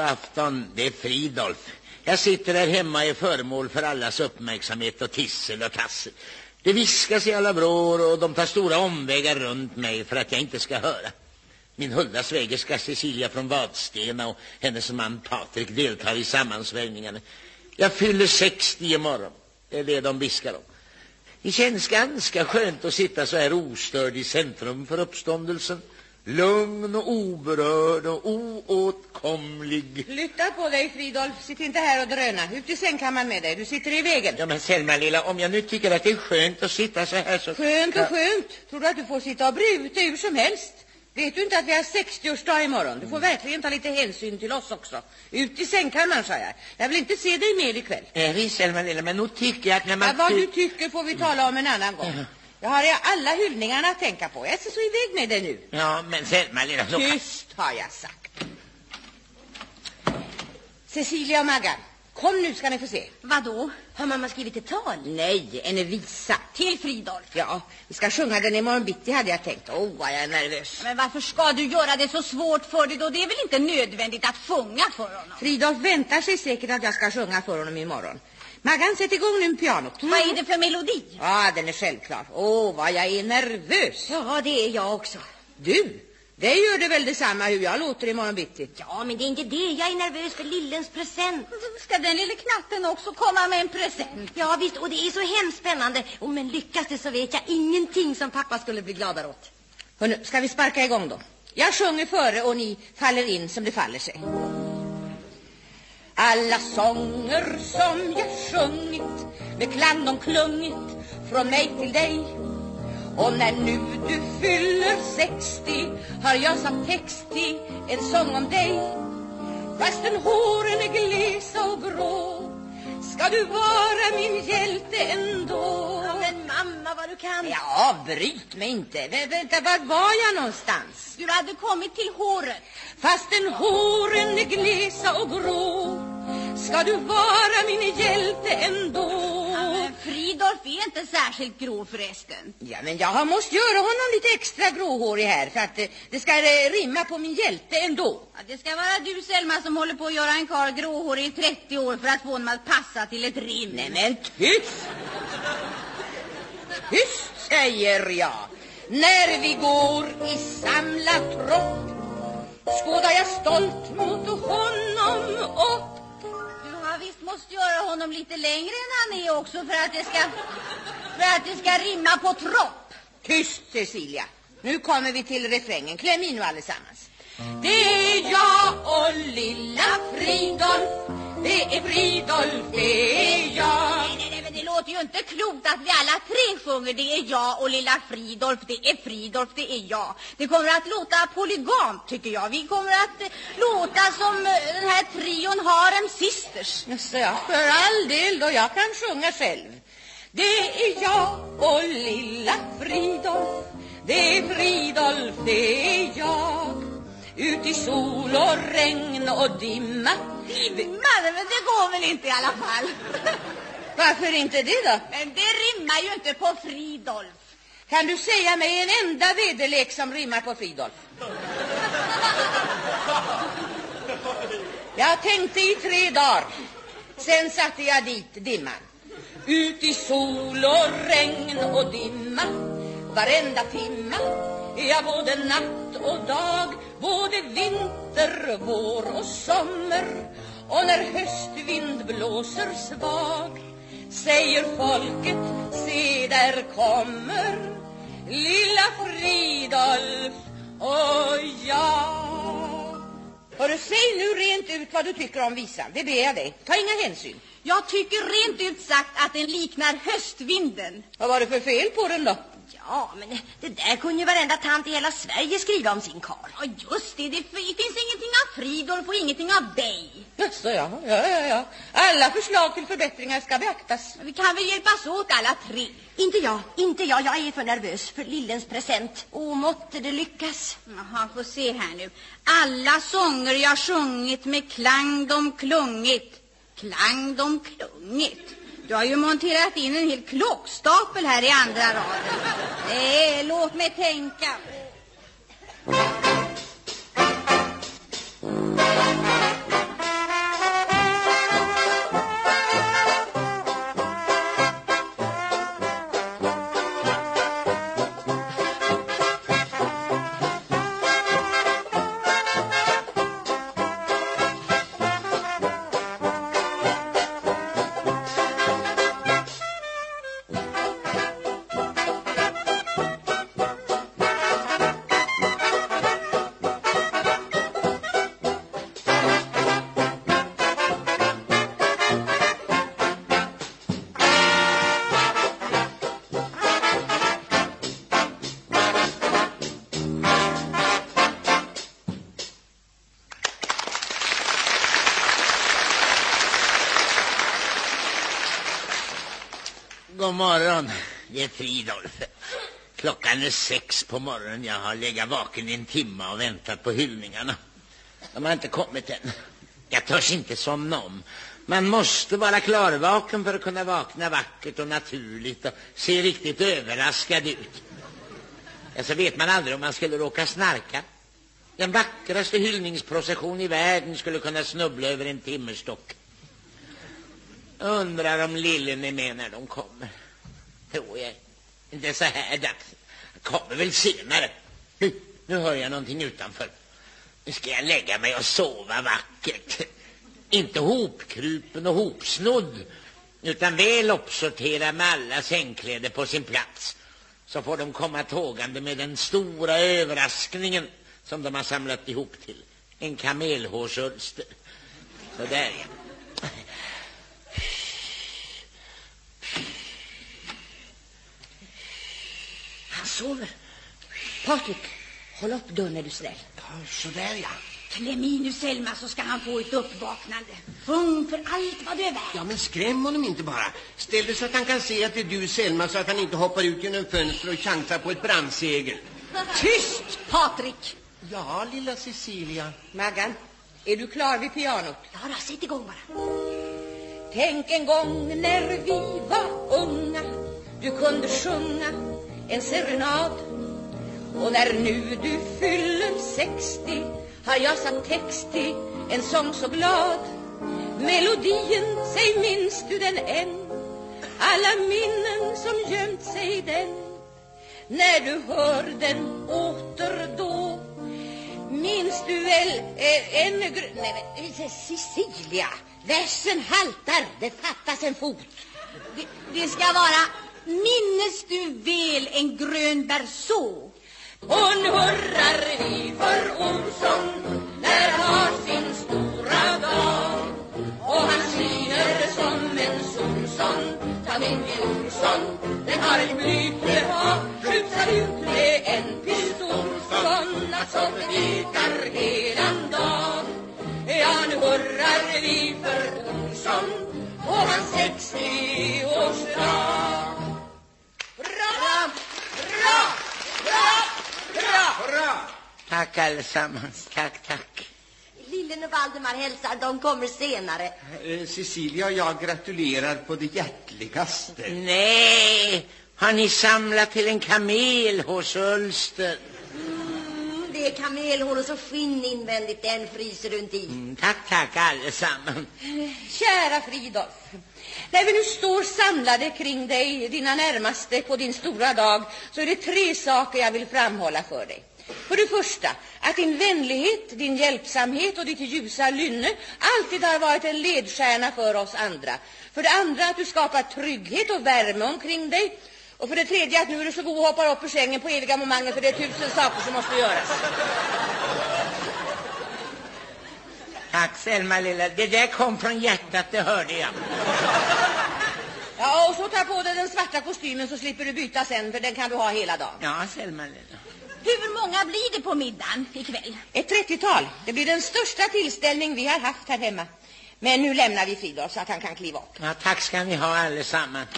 God afton, det är Fridolf. Jag sitter där hemma och är föremål för allas uppmärksamhet och tissel och tassel. Det viskas i alla vrår och de tar stora omvägar runt mig för att jag inte ska höra. Min hulda svägerska Cecilia från Vadstena och hennes man Patrik deltar i sammansvängningarna. Jag fyller 60 imorgon. Det är det de viskar om. Det känns ganska skönt att sitta så här ostörd i centrum för uppståndelsen. Lugn och oberörd och oåtkomlig. Flytta på dig, Fridolf. Sitt inte här och dröna. Ut i sängkammaren med dig. Du sitter i vägen. Ja, men Selma lilla, om jag nu tycker att det är skönt att sitta så här så... Skönt och skönt. Tror du att du får sitta och bre ut dig hur som helst? Vet du inte att vi har 60-årsdag imorgon? Du får verkligen ta lite hänsyn till oss också. Ut i sängkammaren, sa jag. Jag vill inte se dig mer ikväll. Visst, Selma lilla, men nog tycker jag att när man... Ja, vad du tycker får vi tala om en annan gång. Jag har alla hyllningarna att tänka på. Jag ska så iväg med dig nu. Ja, men Selma lilla... Tyst, har jag sagt. Cecilia och Maggan, kom nu ska ni få se. Vadå? Har mamma skrivit ett tal? Nej, en visa. Till Fridolf? Ja, vi ska sjunga den imorgon bitti hade jag tänkt. Åh, oh, jag är nervös. Men varför ska du göra det så svårt för dig då? Det är väl inte nödvändigt att sjunga för honom? Fridolf väntar sig säkert att jag ska sjunga för honom imorgon. Maggan, sätt igång nu pianot. Mm. Vad är det för melodi? Ja, den är självklar. Åh, vad jag är nervös. Ja, det är jag också. Du? Det gör det väl detsamma hur jag låter imorgon bitti. Ja, men det är inte det. Jag är nervös för Lillens present. Ska den lille knatten också komma med en present? Ja, visst. Och det är så hemskt spännande. Och men lyckas det så vet jag ingenting som pappa skulle bli gladare åt. Hörrnu, ska vi sparka igång då? Jag sjunger före och ni faller in som det faller sig. Alla sånger som jag sjungit med klang och klungit från mig till dig och när nu du fyller 60 har jag satt text i en sång om dig. Fastän håren är glesa och grå ska du vara min hjälte ändå. Ja, Men mamma, vad du kan. Ja, bryt mig inte. Vä Vänta, var var jag någonstans? Du hade kommit till håret. Fastän håren är glesa och grå ska du vara min hjälte ändå Fridolf är inte särskilt grå förresten. Ja, men jag har måste göra honom lite extra gråhårig här För att eh, det ska eh, rimma på min hjälte ändå. Ja, Det ska vara du, Selma, som håller på att göra en karl gråhårig i 30 år För att få honom att passa till ett rim. Nej, men tyst! Tyst, säger jag. När vi går i samlad tropp Skådar jag stolt mot honom upp visst måste göra honom lite längre än han är också för att det ska, för att det ska rimma på tropp. Tyst, Cecilia. Nu kommer vi till refrängen. Kläm in nu allesammans. Det är jag och lilla Fridolf. Det är Fridolf, det är jag. Låter ju inte klokt att vi alla tre sjunger Det är jag och lilla Fridolf, det är Fridolf, det är jag. Det kommer att låta polygamt, tycker jag. Vi kommer att eh, låta som eh, den här trion Harem Sisters. Just ja, för all del då. Jag kan sjunga själv. Det är jag och lilla Fridolf. Det är Fridolf, det är jag. Ut i sol och regn och dimma Dimma? Men det går väl inte i alla fall Varför inte det då? Men det rimmar ju inte på Fridolf. Kan du säga mig en enda väderlek som rimmar på Fridolf? Jag tänkte i tre dagar. Sen satte jag dit dimman. Ut i sol och regn och dimma. Varenda timma. Ja, både natt och dag. Både vinter, vår och sommar Och när höstvind blåser svag Säger folket, se där kommer Lilla Fridolf och jag. Hörru, säg nu rent ut vad du tycker om visan Det ber jag dig, ta inga hänsyn. Jag tycker rent ut sagt att den liknar höstvinden. Vad var det för fel på den då? Ja, men det där kunde ju varenda tant i hela Sverige skriva om sin karl. Ja, just det. Det finns ingenting av Fridolf och ingenting av dig. Jaså, ja, ja, ja, ja. Alla förslag till förbättringar ska beaktas. Vi kan väl hjälpas åt alla tre. Inte jag, inte jag. Jag är för nervös för Lillens present. Och måtte det lyckas. Jaha, får se här nu. Alla sånger jag sjungit med klang de klungit. Klang de klungit. Du har ju monterat in en hel klockstapel här i andra raden. Nej, låt mig tänka. God morgon, det är Fridolf. Klockan är sex på morgonen. Jag har legat vaken i en timme och väntat på hyllningarna. De har inte kommit än. Jag törs inte somna om. Man måste vara klarvaken för att kunna vakna vackert och naturligt och se riktigt överraskad ut. Ja, så vet man aldrig om man skulle råka snarka. Den vackraste hyllningsprocession i världen skulle kunna snubbla över en timmerstock. Undrar om lillen är med när de kommer. Jo, jag inte så här dags. Jag kommer väl senare. Nu, nu hör jag någonting utanför. Nu ska jag lägga mig och sova vackert. Inte hopkrupen och hopsnodd, utan väl uppsorterad med alla sängkläder på sin plats. Så får de komma tågande med den stora överraskningen som de har samlat ihop till. En kamelhårsulster. Så där ja. Han sover. Patrik, håll upp dörren är du snäll. Ja, sådär ja. Kläm i nu Selma så ska han få ett uppvaknande. Sjung för allt vad du är värd. Ja, men skräm honom inte bara. Ställ dig så att han kan se att det är du, Selma, så att han inte hoppar ut genom fönstret och chansar på ett brandsegel. Tyst, Patrik! Ja, lilla Cecilia. Maggan, är du klar vid pianot? Ja, då, sätt igång bara. Tänk en gång när vi var unga Du kunde sjunga en serenad Och när nu du fyller 60 Har jag satt text till en sång så glad Melodien, säg minns du den än? Alla minnen som gömt sig i den När du hör den åter då Minns du väl eh, en. Nej, men, eh, Cecilia, versen haltar. Det fattas en fot. Det, det ska vara Minnes du väl en grön berså? Och nu hurrar vi för Olsson när han har sin stora dag. Och han skiner som en solsång Ta min Olsson, den har ett blygt ha. Skjutsar ut med en pistol. Såna som vikar helan dag. Ja, nu hurrar vi för Olsson på hans 60-årsdag. Bra, bra, bra. Hurra! Tack allesammans. Tack, tack. Lillen och Valdemar hälsar, de kommer senare. Eh, Cecilia och jag gratulerar på det hjärtligaste. Nej, har ni samlat till en kamelhårsulster? Mm, det är kamelhår och så skinn invändigt, den fryser du inte i. Mm, tack, tack allesammans. Kära Fridolf, när vi nu står samlade kring dig, dina närmaste, på din stora dag, så är det tre saker jag vill framhålla för dig. För det första, att din vänlighet, din hjälpsamhet och ditt ljusa lynne alltid har varit en ledstjärna för oss andra. För det andra, att du skapar trygghet och värme omkring dig. Och för det tredje, att nu är du så god och hoppar upp ur sängen på eviga momangen för det är tusen saker som måste göras. Tack Selma lilla. Det där kom från hjärtat, det hörde jag. Ja, och så ta på dig den svarta kostymen så slipper du byta sen, för den kan du ha hela dagen. Ja, Selma lilla. Hur många blir det på middagen ikväll? Ett trettiotal. Det blir den största tillställning vi har haft här hemma. Men nu lämnar vi Fridolf så att han kan kliva upp. Ja, tack ska ni ha allesammans.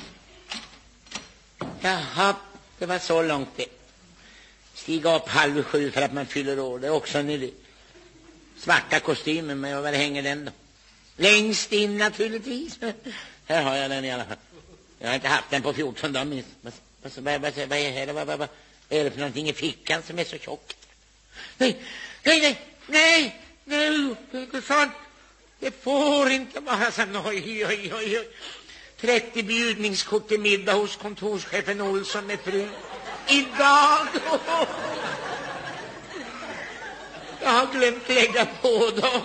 Jaha, det var så långt det. Stiga upp halv sju för att man fyller år. Det är också en idé. Svarta kostymen, men var hänger den då? Längst in naturligtvis. Här har jag den i alla fall. Jag har inte haft den på 14 dagar minst. Vad, vad, vad, vad, vad, är det? Vad, vad, vad är det för någonting i fickan som är så tjockt? Nej, nej, nej, nej, nej, det. Det får inte vara så. Oj, oj, oj, oj. 30 bjudningskort till middag hos kontorschefen Olsson med fru. Idag! Jag har glömt lägga på dem.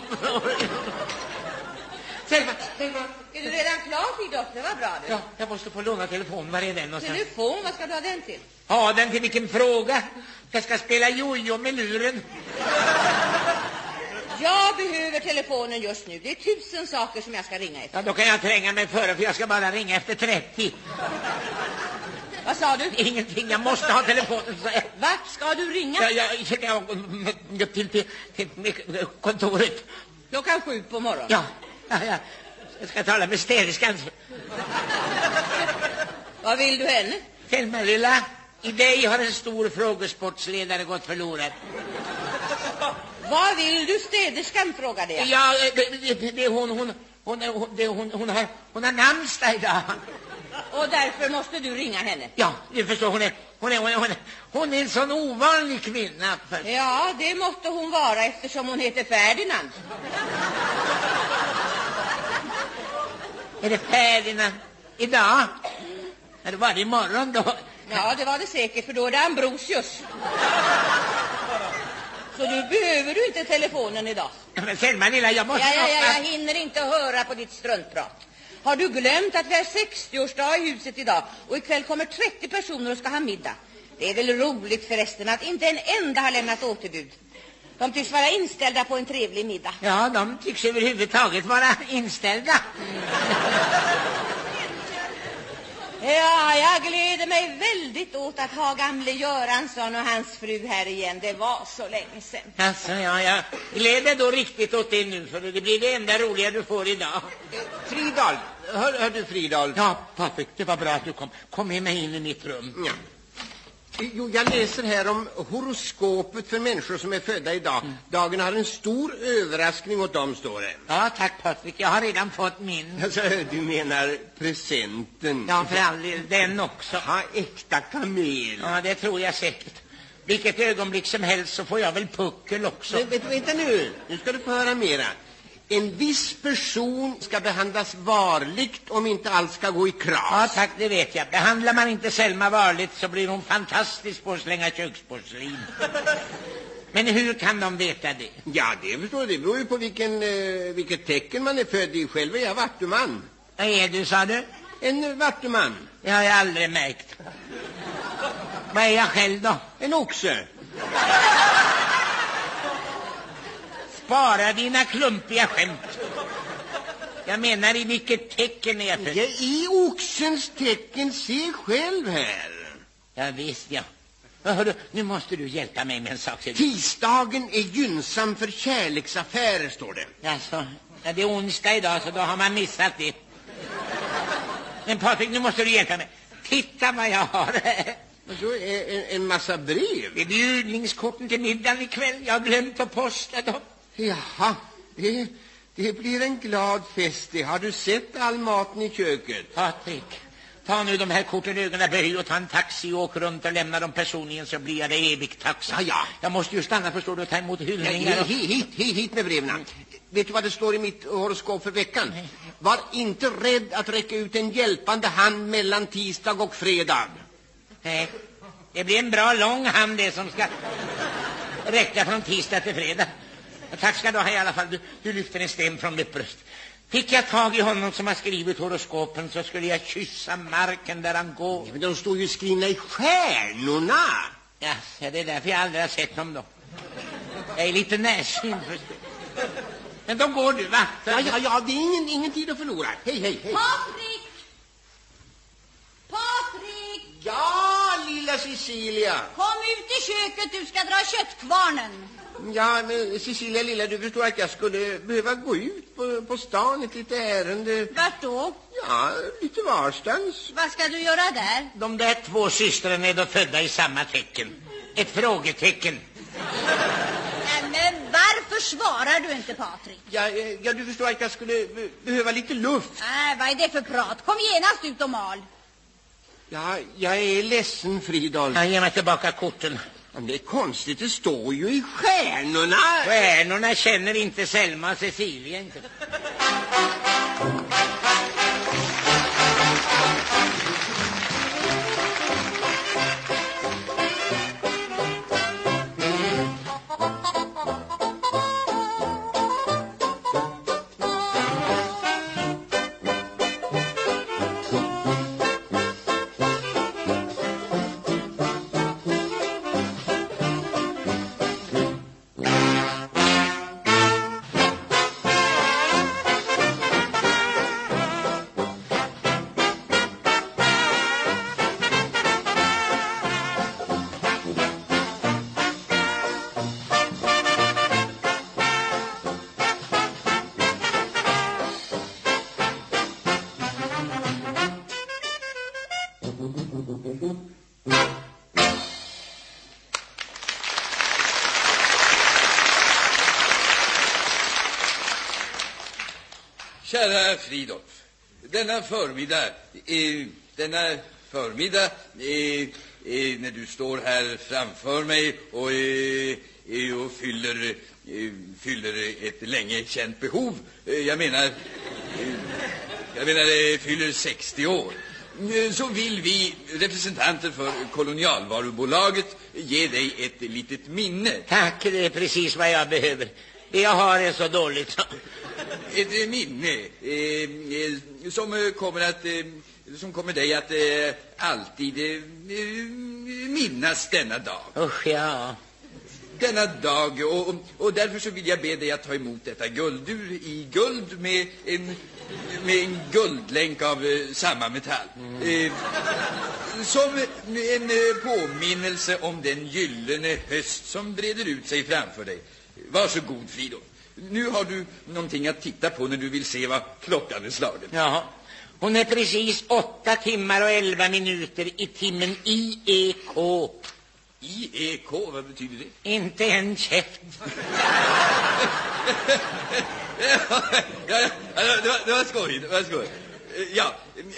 Selma, Selma. Är du redan klar Fridolf? Det var bra du. Ja, jag måste få låna telefonen. Var är den någonstans? Telefon, vad ska du ha den till? Ha den till vilken fråga? Jag ska spela jojo med luren. Jag behöver telefonen just nu. Det är tusen saker som jag ska ringa efter. Ja, då kan jag tränga mig före för jag ska bara ringa efter 30. Vad sa du? Ingenting, jag måste ha telefonen. Vart ska du ringa? jag, jag, jag, till, till, till kontoret. Klockan sju på morgonen. Ja, ja, ja. Jag ska tala med städerskan. Vad vill du henne? Selma lilla, i dig har en stor frågesportsledare gått förlorad. Vad vill du städerskan, frågade jag. Ja, det, det, det, hon, hon, hon, hon, det, hon, hon, har, hon har namnsdag idag. Och därför måste du ringa henne. Ja, du förstår, hon är, hon är, hon är, hon är, hon är en sån ovanlig kvinna. För, Ja, det måtte hon vara eftersom hon heter Ferdinand. är det Ferdinand idag? Är det bara imorgon då? Ja, det var det säkert, för då är det Ambrosius. Så du behöver du inte telefonen idag. Men Selma lilla, jag måste... Ja, ja, ja, jag hinner inte höra på ditt struntprat. Har du glömt att vi har 60-årsdag i huset idag och ikväll kommer 30 personer och ska ha middag? Det är väl roligt förresten att inte en enda har lämnat återbud. De tycks vara inställda på en trevlig middag. Ja, de tycks överhuvudtaget vara inställda. Ja, jag gläder mig väldigt åt att ha gamle Göransson och hans fru här igen. Det var så länge sedan. Alltså, ja, jag gläder då riktigt åt det nu, för det blir det enda roliga du får idag. Fridolf, hör, hör du Fridolf? Ja, Patrik, det var bra att du kom. Kom med mig in i mitt rum. Ja. Jo, jag läser här om horoskopet för människor som är födda idag. Dagen har en stor överraskning åt dem, står det. Ja, tack Patrik. Jag har redan fått min. Alltså, du menar presenten? Ja, för all del, den också. Ha, äkta kamel. Ja, det tror jag säkert. Vilket ögonblick som helst så får jag väl puckel också. Men, vänta nu, nu ska du få höra mera. En viss person ska behandlas varligt om inte allt ska gå i Ja, kras. tack, det vet jag. Behandlar man inte Selma varligt så blir hon fantastisk på att slänga köksporslin. Men hur kan de veta det? Ja, det förstår jag. Det beror ju på vilken, eh, vilket tecken man är född i. Själv är jag vattuman. Vad är du, sa du? En vattuman. Det har jag aldrig märkt. Vad är jag själv då? En oxe. Spara dina klumpiga skämt. Jag menar, i vilket tecken är jag född? I oxens tecken, se själv här. Ja, visst, ja. Hörru, nu måste du hjälpa mig med en sak. Tisdagen är gynnsam för kärleksaffärer, står det. Alltså, ja, det är onsdag idag, så då har man missat det. Men Patrik, nu måste du hjälpa mig. Titta vad jag har. Så en, en massa brev. Det är bjudningskorten till middagen ikväll. Jag har glömt att posta dem. Jaha, det, det blir en glad fest. Det. Har du sett all maten i köket? Patrik, ta nu de här korten i ögonen, böj och ta en taxi och åk runt och lämna dem personligen så blir jag dig evigt tacksam. Ja, ja. Jag måste ju stanna, förstår du, och ta emot hyllningar. och- hit, hit, hit, hit med breven. Vet du vad det står i mitt horoskop för veckan? Var inte rädd att räcka ut en hjälpande hand mellan tisdag och fredag. Nej, det blir en bra lång hand det som ska räcka från tisdag till fredag. Tack ska du ha i alla fall. Du, du lyfter en sten från mitt bröst. Fick jag tag i honom som har skrivit horoskopen så skulle jag kyssa marken där han går. Men de står ju skrivna i stjärnorna. Ja, ja, det är därför jag aldrig har sett dem då. Jag är lite närsynt. Men de går du, va? Ja, ja, ja, det är ingen, ingen tid att förlora. Hej, hej, hej. Patrik! Patrik! Ja, lilla Cecilia. Kom ut i köket, du ska dra köttkvarnen. Ja, men Cecilia lilla, du förstår att jag skulle behöva gå ut på, på stan ett litet ärende. Vart då? Ja, lite varstans. Vad ska du göra där? De där två systrarna är då födda i samma tecken. Ett frågetecken. Nej, men varför svarar du inte, Patrik? Ja, eh, ja, du förstår att jag skulle be behöva lite luft. Nej, vad är det för prat? Kom genast ut och mal. Ja, jag är ledsen, Fridolf. Ja, ge mig tillbaka korten. Men det är konstigt, det står ju i stjärnorna. Stjärnorna känner inte Selma och Cecilia inte. Kära Fridolf, denna förmiddag, eh, denna förmiddag, eh, eh, när du står här framför mig och, eh, eh, och fyller, eh, fyller ett länge känt behov, jag menar, jag menar, fyller 60 år, så vill vi representanter för kolonialvarubolaget ge dig ett litet minne. Tack, det är precis vad jag behöver. Jag har det så dåligt. Ett minne eh, eh, som eh, kommer att eh, som kommer dig att alltid minnas denna dag. Usch, ja. Denna dag och, och, därför så vill jag be dig att ta emot detta guldur i guld med en, med en guldlänk av eh, samma metall. Eh, som en eh, påminnelse om den gyllene höst som breder ut sig framför dig. Varsågod Fridolf. Nu har du någonting att titta på när du vill se vad klockan är slagen. Jaha. Hon är precis åtta timmar och elva minuter i timmen IEK. IEK, vad betyder det? Inte en käft. ja, ja, ja, det, var, det var skoj, det var skoj. Eh, Ja,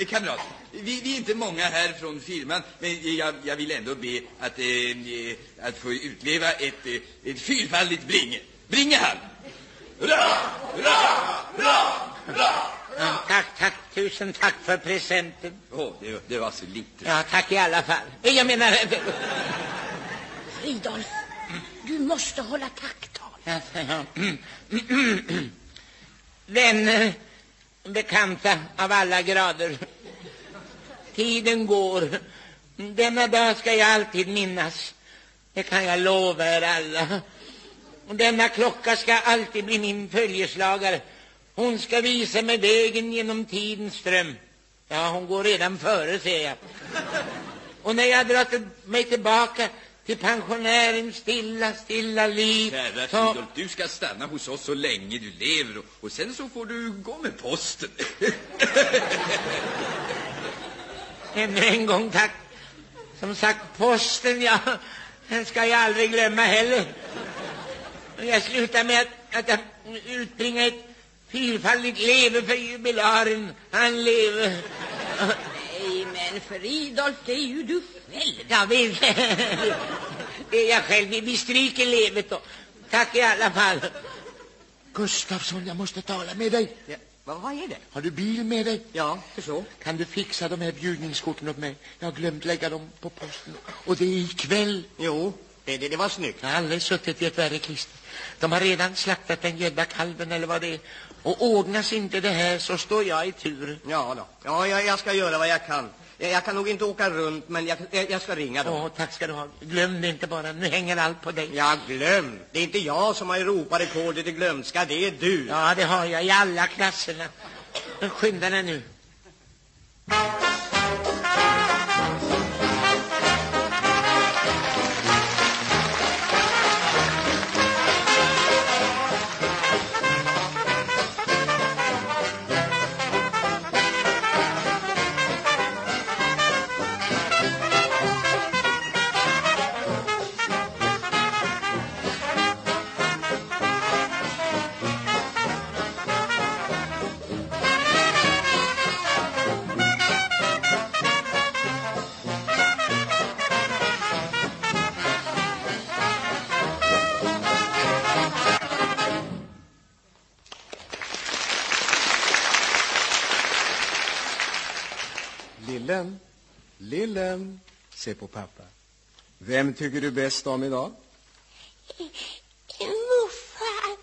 kamrat, vi, vi är inte många här från firman, men jag, jag vill ändå be att, eh, att få utleva ett, eh, ett fyrfaldigt bringe. Bringehall! Hurra, hurra, hurra, hurra! Ja, tack, tack. Tusen tack för presenten. Åh, det, det var så lite. Ja, tack i alla fall. Jag menar... Fridolf, du måste hålla tacktal. Ja, ja. Vänner, bekanta av alla grader. Tiden går. Denna dag ska jag alltid minnas. Det kan jag lova er alla. Och denna klocka ska alltid bli min följeslagare. Hon ska visa mig vägen genom tidens ström. Ja, hon går redan före, ser jag. Och när jag drar till- mig tillbaka till pensionärens stilla, stilla liv Kära så... Fridolf, du ska stanna hos oss så länge du lever och, och sen så får du gå med posten. Ännu en gång tack. Som sagt, posten, ja, den ska jag aldrig glömma heller. Jag slutar med att, att jag utbringar ett fyrfaldigt leve för jubilaren. Han lever. Nej, men Fridolf, det är ju du själv. Ja, visst. Det är jag själv. Vi- stryker levet då. Tack i alla fall. Gustafsson, jag måste tala med dig. Ja, vad, vad är det? Har du bil med dig? Ja, förstå. Kan du fixa de här bjudningskorten åt mig? Jag har glömt lägga dem på posten. Och det är ikväll. Jo, det, det, det var snyggt. Jag har aldrig suttit i ett värre klister. De har redan slaktat den gödda kalven eller vad det är. Och ordnas inte det här så står jag i tur. Ja, då. ja jag, jag ska göra vad jag kan. Jag, jag kan nog inte åka runt, men jag, jag, ska ringa dem. Åh, tack ska du ha. Glöm det inte bara. Nu hänger allt på dig. Ja, glöm. Det är inte jag som har Europarekordet i glömska, det är du. Ja, det har jag i alla klasserna. Men skynda dig nu. Se på pappa. Vem tycker du bäst om idag? Morfar.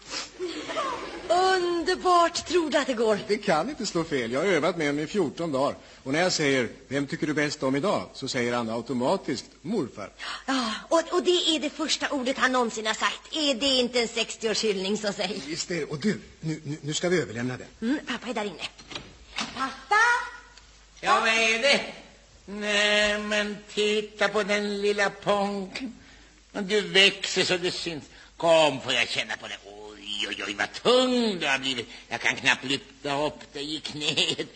Underbart. Tror du att det går? Det kan inte slå fel. Jag har övat med honom i 14 dagar. Och när jag säger, vem tycker du bäst om idag? Så säger han automatiskt, morfar. Ja, och, och det är det första ordet han någonsin har sagt. Är det inte en 60-årshyllning som säger? Visst är det. Och du, nu, nu, nu ska vi överlämna den. Mm, pappa är där inne. Pappa? Ja, vad är det? Nej, men titta på den lilla ponken. Du växer så det syns. Kom, får jag känna på det. Oj, oj, oj, vad tung du har blivit. Jag kan knappt lyfta upp dig i knät.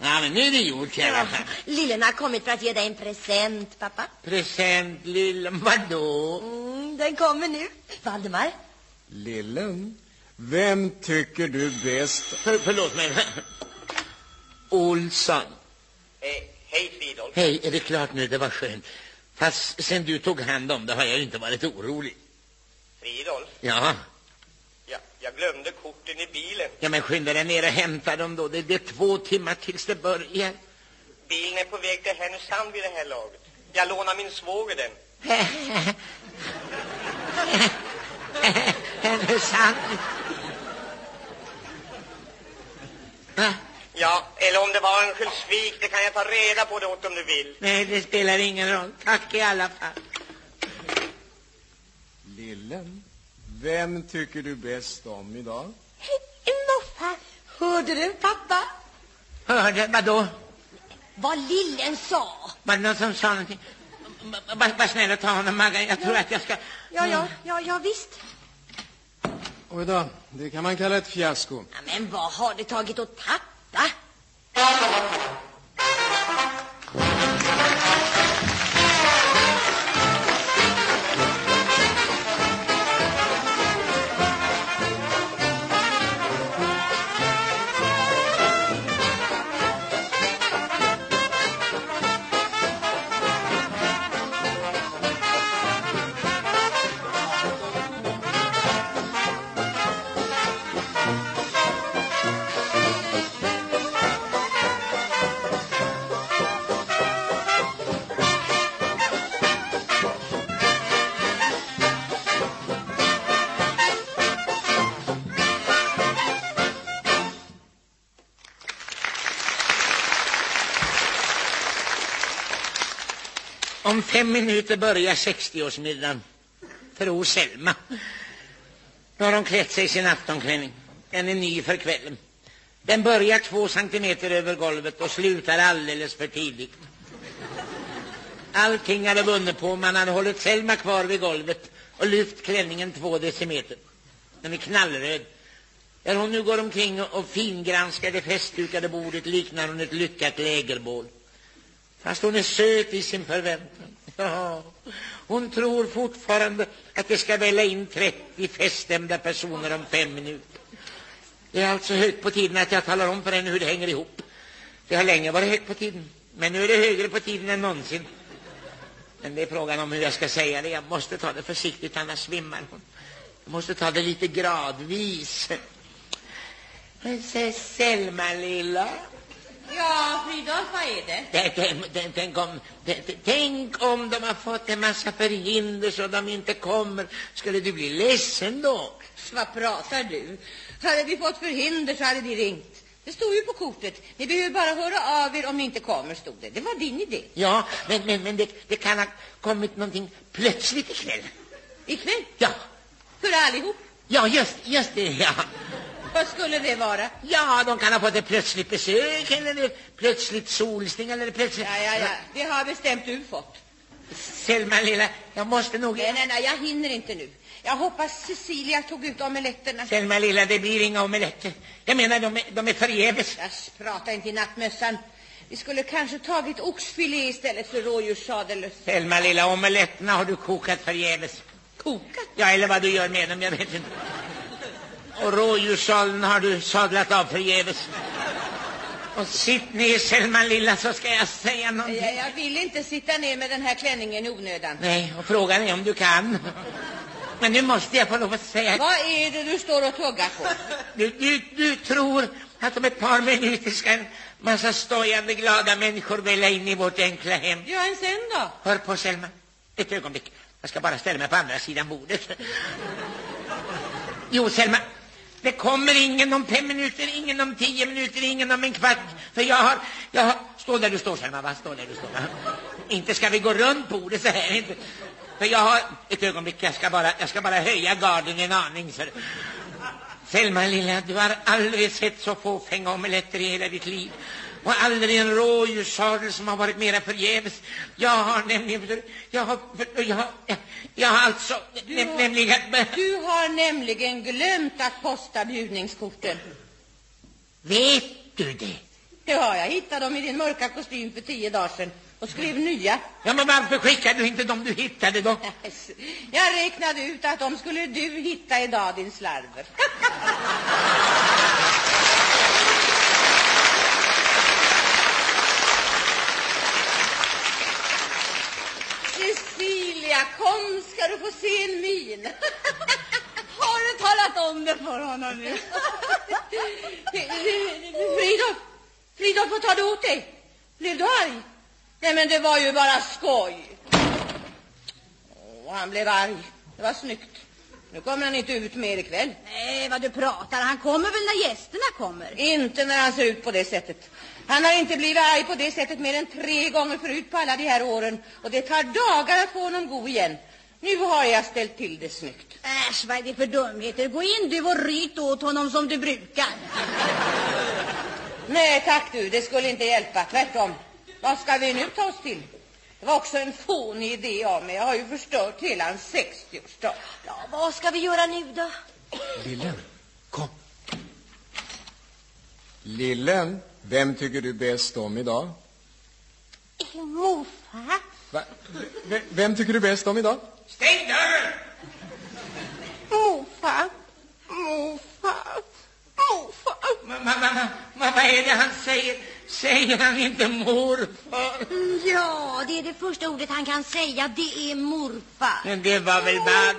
Ja, men nu är det gjort Ja. Lillen har kommit för att ge dig en present, pappa. Present, lilla, vadå? Mm, den kommer nu. Valdemar. Lillen, vem tycker du bäst? För, förlåt mig. Olsson. Eh, hej Fridolf. Hej, är det klart nu? Det var skönt. Fast sen du tog hand om det har jag inte varit orolig. Fridolf, Ja, ja, jag glömde korten i bilen. ja men skynda dig ner och hämta dem då. Det, det är två timmar tills det börjar. Bilen är på väg till Härnösand vid det här laget. Jag lånar min svåger den. Va? Ja, eller om det var Örnsköldsvik, det kan jag ta reda på det åt om du vill. Nej, det spelar ingen roll. Tack i alla fall. Lillen, vem tycker du bäst om idag? Morfar. Hörde du, pappa? Hörde, vadå? Vad Lillen sa. Var det någon som sa någonting? Var, snäll och ta honom, Maggan. Jag tror att jag ska... Ja, ja, ja, ja visst. Oj då, det kan man kalla ett fiasko. Ja, men vad har det tagit att tappa? Thank you. Om fem minuter börjar 60-årsmiddagen. Tror Selma. Nu har hon klätt sig i sin aftonklänning. Den är ny för kvällen. Den börjar två centimeter över golvet och slutar alldeles för tidigt. Allting hade vunnit på om man hade hållit Selma kvar vid golvet och lyft klänningen två decimeter. Den är knallröd. När hon nu går omkring och fingranskar det festdukade bordet liknar hon ett lyckat lägerbål. Fast hon är söt i sin förväntan. Ja, hon tror fortfarande att det ska välla in 30 feststämda personer om fem minuter. Det är alltså högt på tiden att jag talar om för henne hur det hänger ihop. Det har länge varit högt på tiden, men nu är det högre på tiden än någonsin. Men det är frågan om hur jag ska säga det. Jag måste ta det försiktigt, annars svimmar hon. Jag måste ta det lite gradvis. Men se, Selma, lilla. Ja, Fridolf, vad är det? Tänk, om, tänk om de har fått en massa förhinder så de inte kommer. Skulle du bli ledsen då? Vad pratar du? Hade vi fått förhinder så hade vi ringt. Det stod ju på kortet. Ni behöver bara höra av er om ni inte kommer, stod det. Det var din idé. Ja, men, men, men det, det kan ha kommit någonting plötsligt ikväll. Ikväll? Ja, För allihop? ja just, just det, ja. Vad skulle det vara? Ja, de kan ha fått ett plötsligt besök eller ett plötsligt solsting eller plötsligt... Ja, ja, ja. Det har bestämt du fått. Selma, lilla, jag måste nog... Nej, nej, nej, jag hinner inte nu. Jag hoppas Cecilia tog ut omeletterna. Selma, lilla, det blir inga omeletter. Jag menar, de är, de är förgäves. Jag prata inte i nattmössan. Vi skulle kanske tagit oxfilé istället för rådjurssadel. Selma, lilla, omeletterna har du kokat förgäves. Kokat? Ja, eller vad du gör med dem, jag vet inte. Och rådjurssadeln har du sadlat av förgäves. Och sitt ner, Selma lilla, så ska jag säga någonting. Jag, jag vill inte sitta ner med den här klänningen i onödan. Nej, och frågan är om du kan. Men nu måste jag få lov att säga... Vad är det du står och tuggar på? Du, du, du tror att om ett par minuter ska en massa stojande glada människor välla in i vårt enkla hem. Ja, en sen då? Hör på Selma, ett ögonblick. Jag ska bara ställa mig på andra sidan bordet. Jo, Selma, det kommer ingen om fem minuter, ingen om tio minuter, ingen om en kvart. För jag har, jag har... Stå där du står, Selma, va? Stå där du står. Va? Inte ska vi gå runt bordet så här, inte. För jag har... Ett ögonblick, jag ska bara, jag ska bara höja garden en aning. För... Selma, lilla, du har aldrig sett så få fänga omeletter i hela ditt liv. Och aldrig en rådjurssadel som har varit mera förgäves. Jag har nämligen... Jag har... Jag har, jag, har alltså... Du har- nämligen... Du har nämligen glömt att posta bjudningskorten. Vet du det? Ja, jag hittade dem i din mörka kostym för tio dagar sedan och skrev nya. Ja, men varför skickade du inte dem du hittade då? Jag räknade ut att de skulle du hitta idag, din slarver. Cecilia, kom ska du få se en min. Har du talat om det för honom nu? Fridolf, Fridolf, vad tar du åt dig? Blev du arg? Nej, men det var ju bara skoj. Åh, han blev arg. Det var snyggt. Nu kommer han inte ut mer ikväll. Nej, vad du pratar. Han kommer väl när gästerna kommer? Inte när han ser ut på det sättet. Han har inte blivit arg på det sättet mer än tre gånger förut på alla de här åren. Och det tar dagar att få honom god igen. Nu har jag ställt till det snyggt. Äsch, vad är det för dumheter? Gå in du och ryt åt honom som du brukar. Nej, tack du, det skulle inte hjälpa. Tvärtom. Vad ska vi nu ta oss till? Det var också en fånig idé av mig. Jag har ju förstört hela hans 60-årsdag. Ja, vad ska vi göra nu då? Lillen, kom. Lillen, vem tycker du bäst om idag? Morfar. Va? V- vem tycker du bäst om idag? Stäng dörren! Morfar, morfar, morfar. Ma, ma, ma, ma, ma, vad är det han säger? Säger han inte morfar? Ja, det är det första ordet han kan säga. Det är morfar. Men det var väl bara...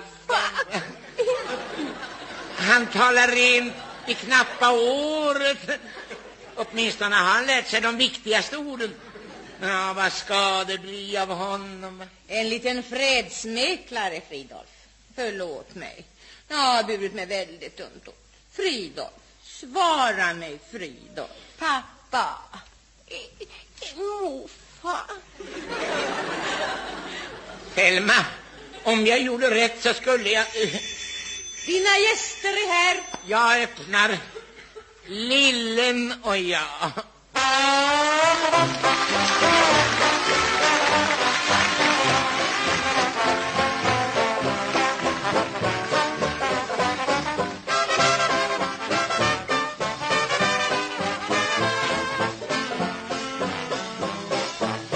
Han talar rent i knappa året. Åtminstone har han lärt sig de viktigaste orden. Ja, vad ska det bli av honom? En liten fredsmäklare, Fridolf. Förlåt mig. Jag har burit mig väldigt dumt åt. Fridolf, svara mig, Fridolf. Pappa. Morfar. Selma, om jag gjorde rätt så skulle jag... Dina gäster är här. Jag öppnar. Lillen och jag.